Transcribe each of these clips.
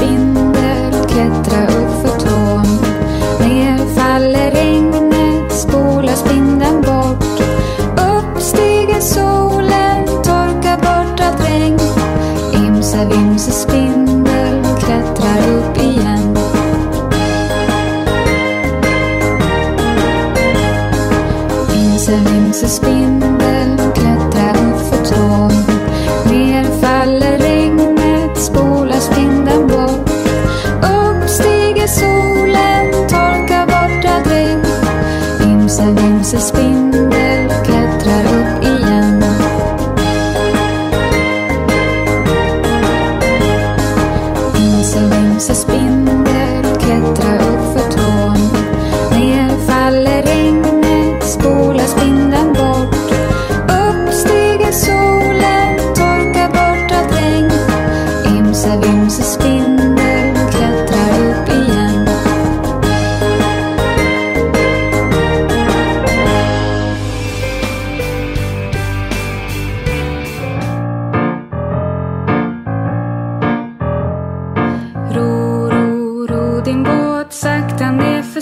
binder que atravessa. Din båt sakta ner för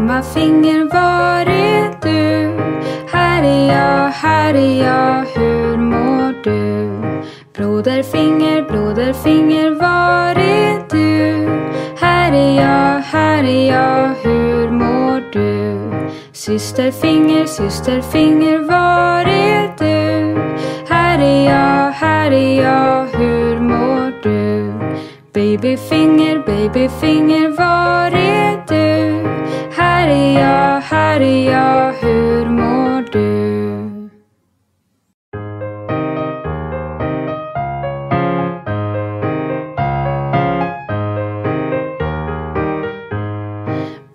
mamma finger, var är du? Här är jag, här är jag, hur mår du? Broder finger, broder finger, var är du? Här är jag, här är jag, hur mår du? Syster finger, syster finger, var är du? Här är jag, här är jag, hur mår du? Baby finger, här är jag, här är jag, hur mår du?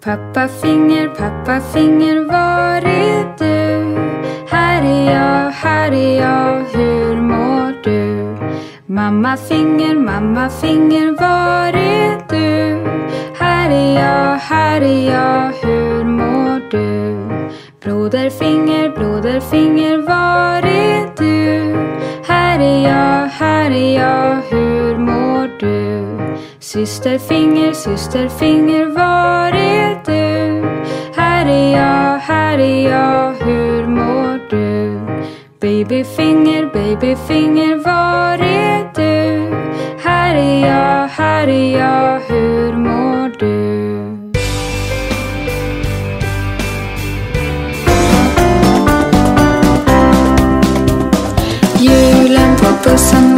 Pappa finger, pappa finger, var är du? Här är jag, här är jag, hur mår du? Mamma finger, mamma finger, var är du? Här är jag, här är jag, hur mår du? Broder finger, broder finger, var är du? Här är jag, här är jag, hur mår du? Syster finger, syster finger, var är du? Här är jag, här är jag, hur mår du? Baby finger, baby finger, var är du? Här är jag, här är jag, hur mår du? person.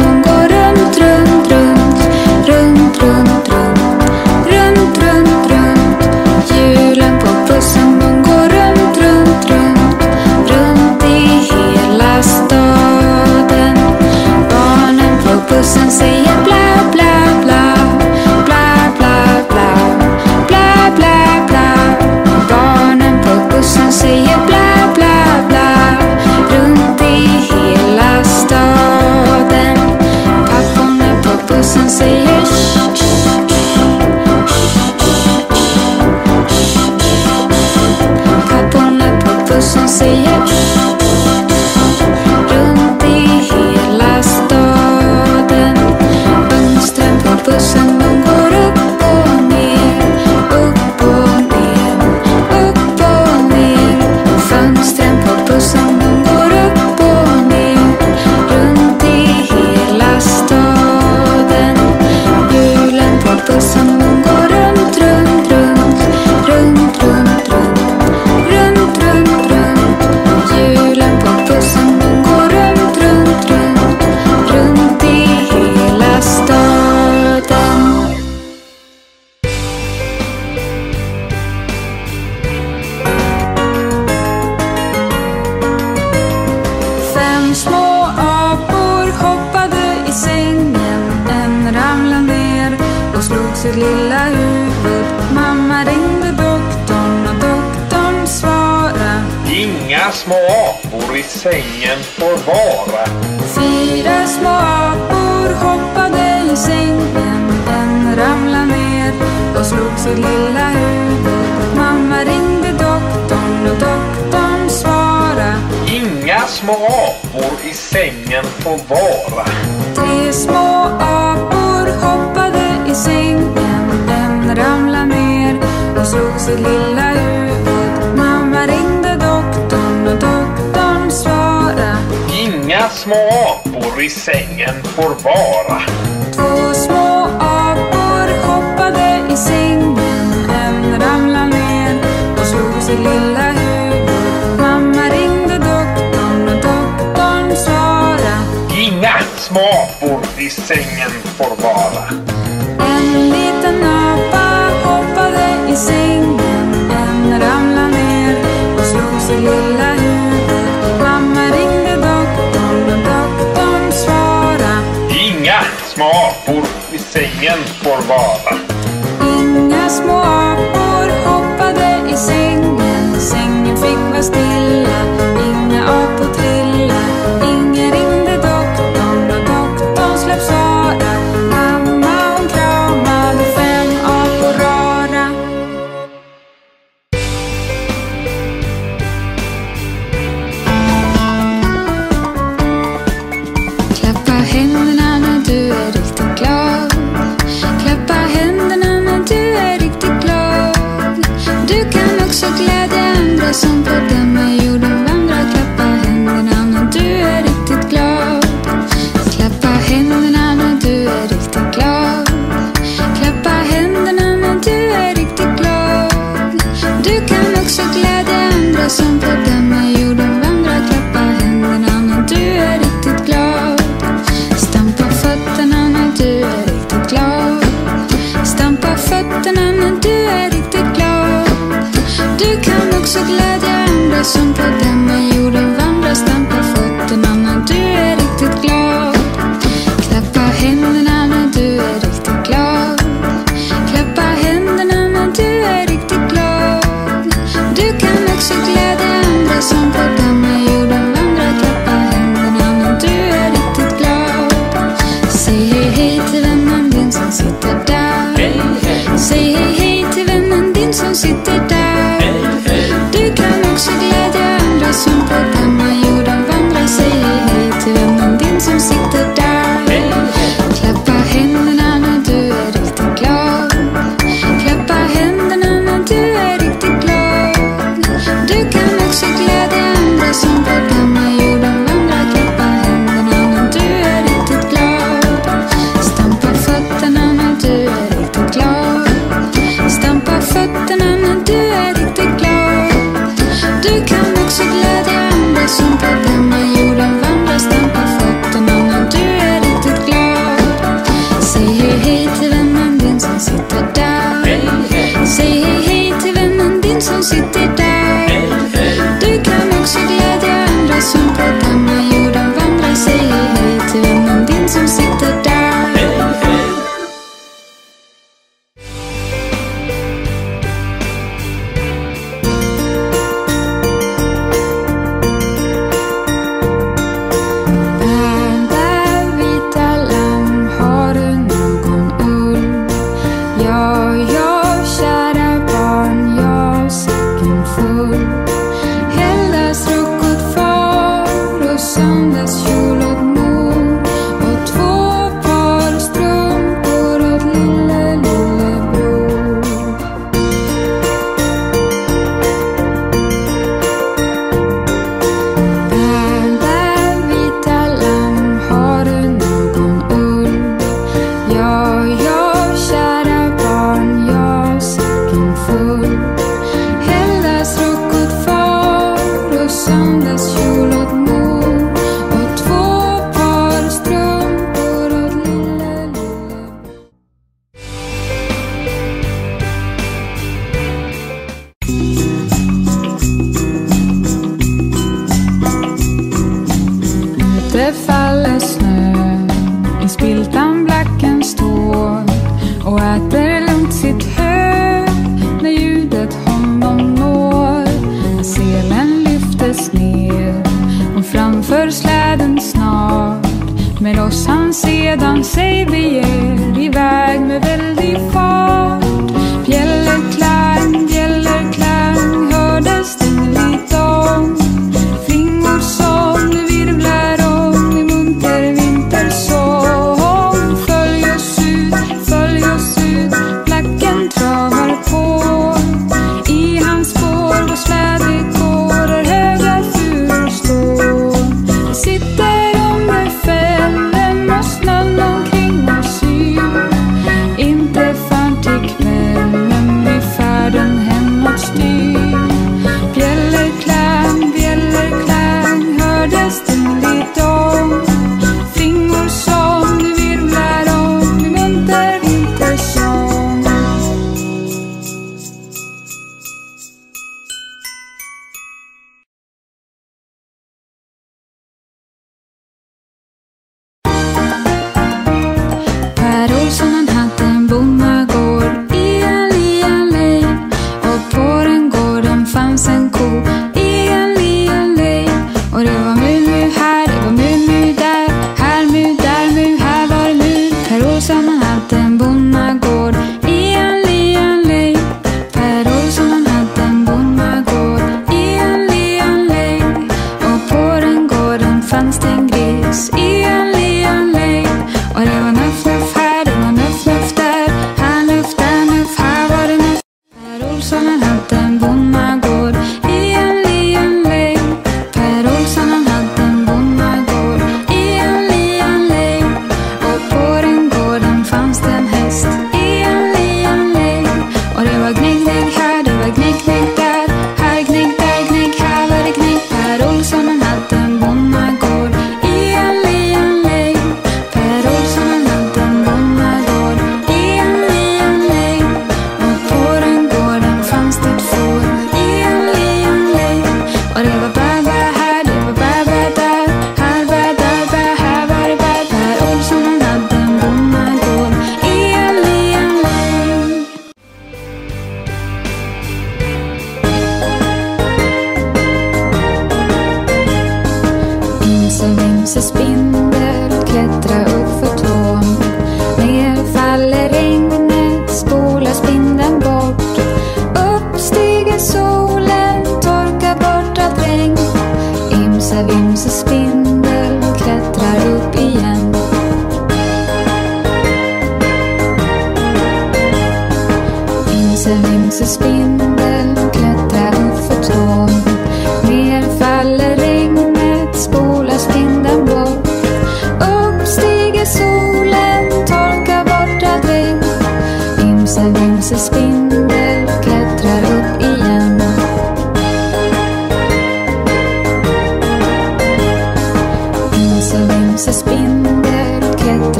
Små apor i sängen får vara. Två små apor hoppade i sängen. En ramlade ner och slog sig lilla huvud. Mamma ringde doktorn och doktorn svarade. Inga små apor i sängen får vara. En liten apa hoppade i sängen. En ramlade ner och slog sig lilla huvud. ingen får vara. Inga små apor hoppade i sängen, sängen fick vara stilla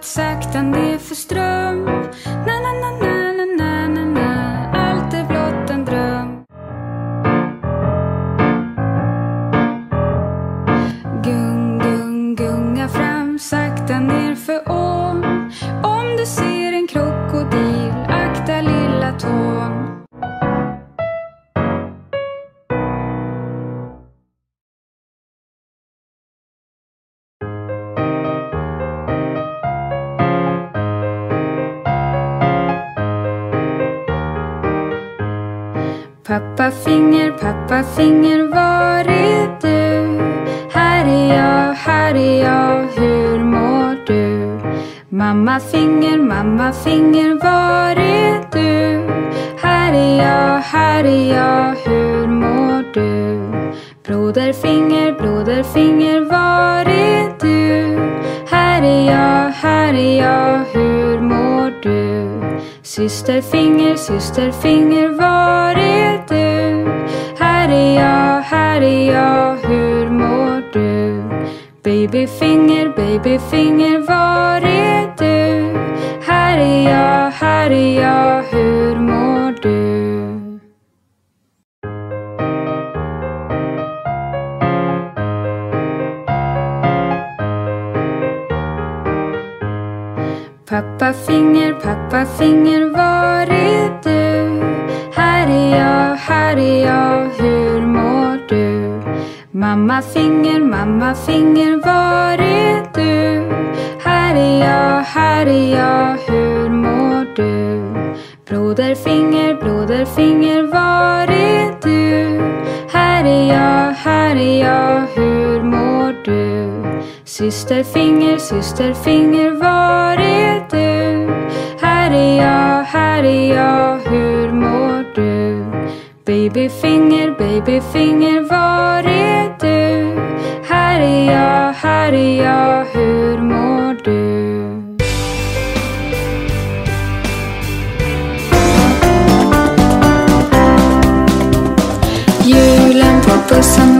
din sakta ner för ström finger, finger, var är du? Här är jag, här är jag, hur mår du? Mamma finger, mamma finger, var är du? Här är jag, här är jag, hur mår du? Broder finger, broder finger, var är du? Här är jag, här är jag, hur mår du? Syster finger, här är jag, hur mår du? Pappa finger, pappa finger, var är du? Här är jag, här är jag, hur mår du? Mamma finger, mamma finger, var är Broderfinger, broderfinger, var är du? Här är jag, här är jag, hur mår du? Systerfinger, systerfinger, var är du? Här är jag, här är jag, hur mår du? Babyfinger, babyfinger, var är du? Här är jag, här är jag, hur mår du? some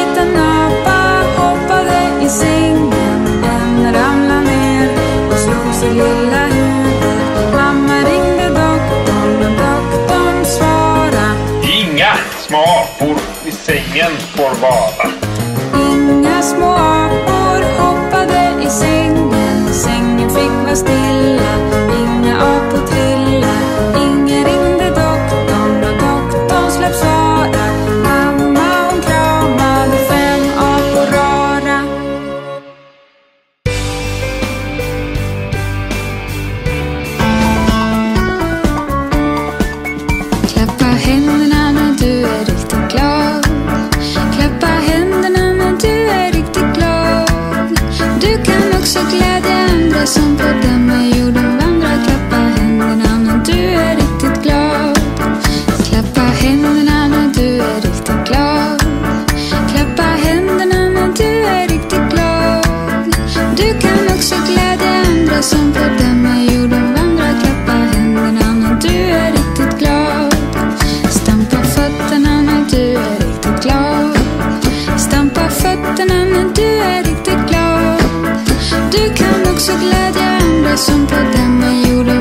Sängen soon my them on you.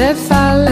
if I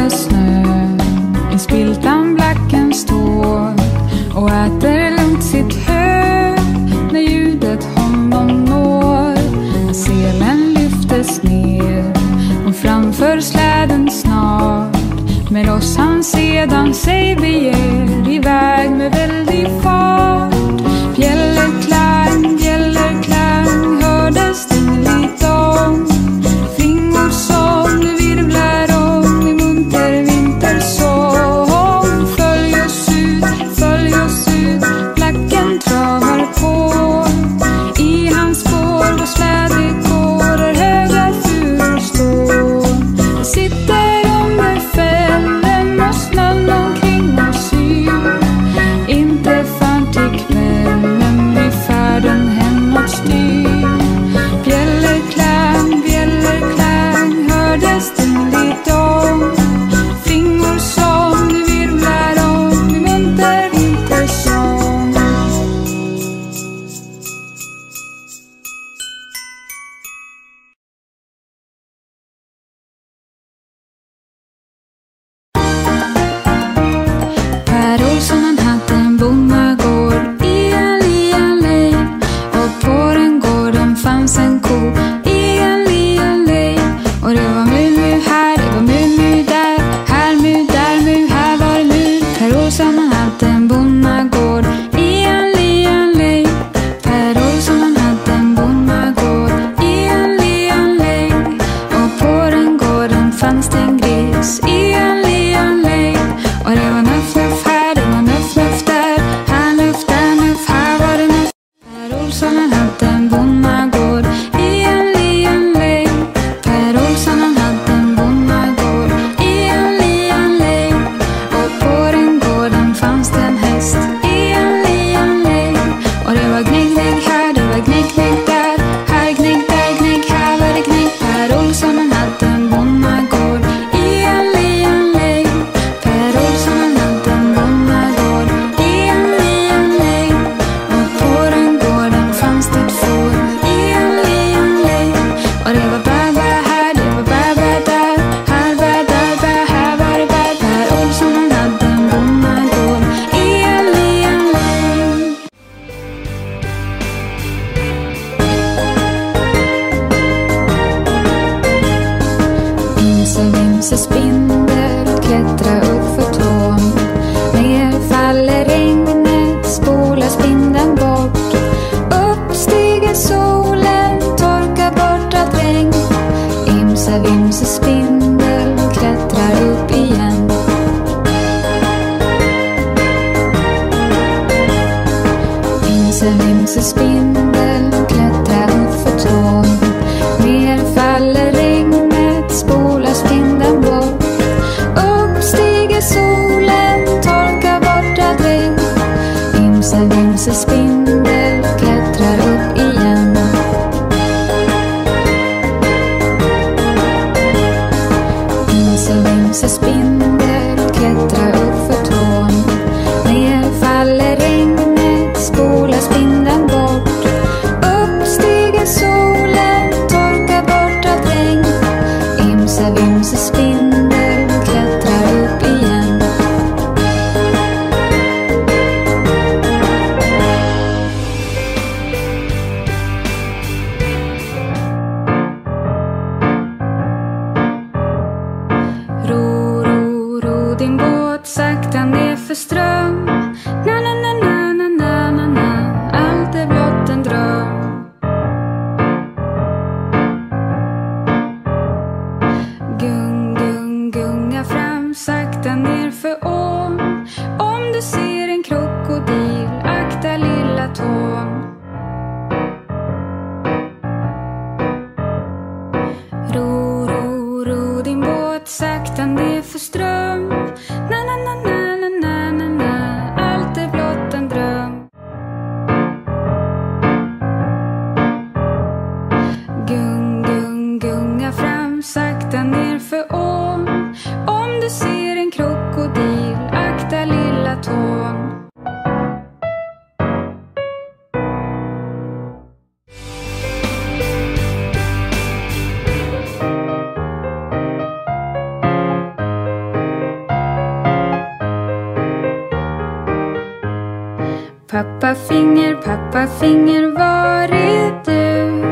Pappa finger, pappa finger, var är du?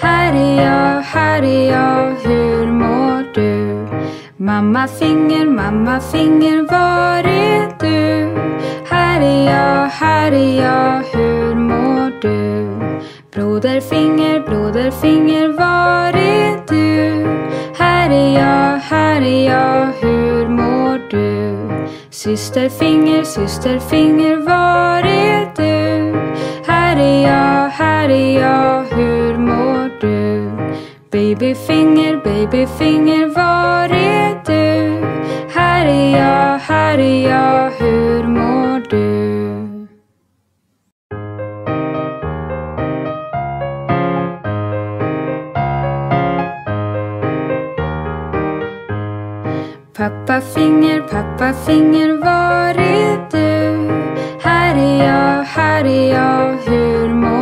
Här är jag, här är jag, hur mår du? Mamma finger, mamma finger, var är du? Här är jag, här är jag, hur mår du? Broder finger, broder finger, var är du? Här är jag, här är jag, hur mår du? Syster finger, syster finger, var här är jag, hur mår du? Babyfinger, babyfinger, var är du? Här är jag, här är jag, hur mår du? Pappa finger, pappa finger, var är du? Här är jag, här är jag, hur mår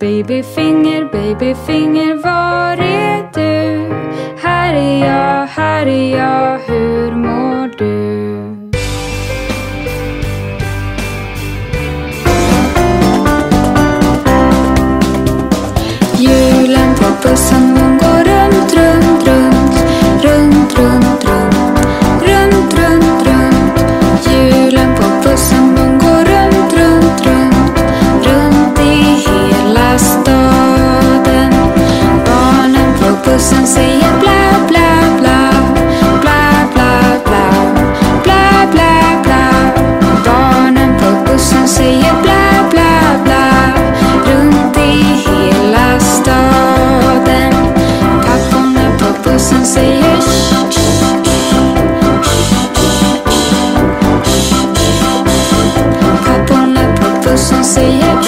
Babyfinger, babyfinger var är du? Här är jag, här är jag, hur mår du? Hjulen på bussen hon går runt, runt Bussen säger bla, bla, bla Bla, bla, bla Bla, bla, bla Barnen på bussen säger bla, bla, bla Runt i hela staden Papporna på bussen säger shh, shh, shh. Papporna på bussen säger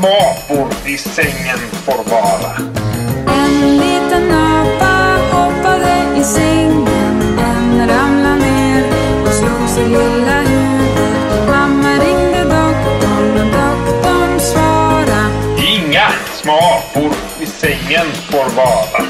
små apor i sängen får vara. En liten apa hoppade i sängen En ramlade ner och slog sig lilla huvud Mamma ringde doktorn och doktorn svara Inga små apor i sängen får vara.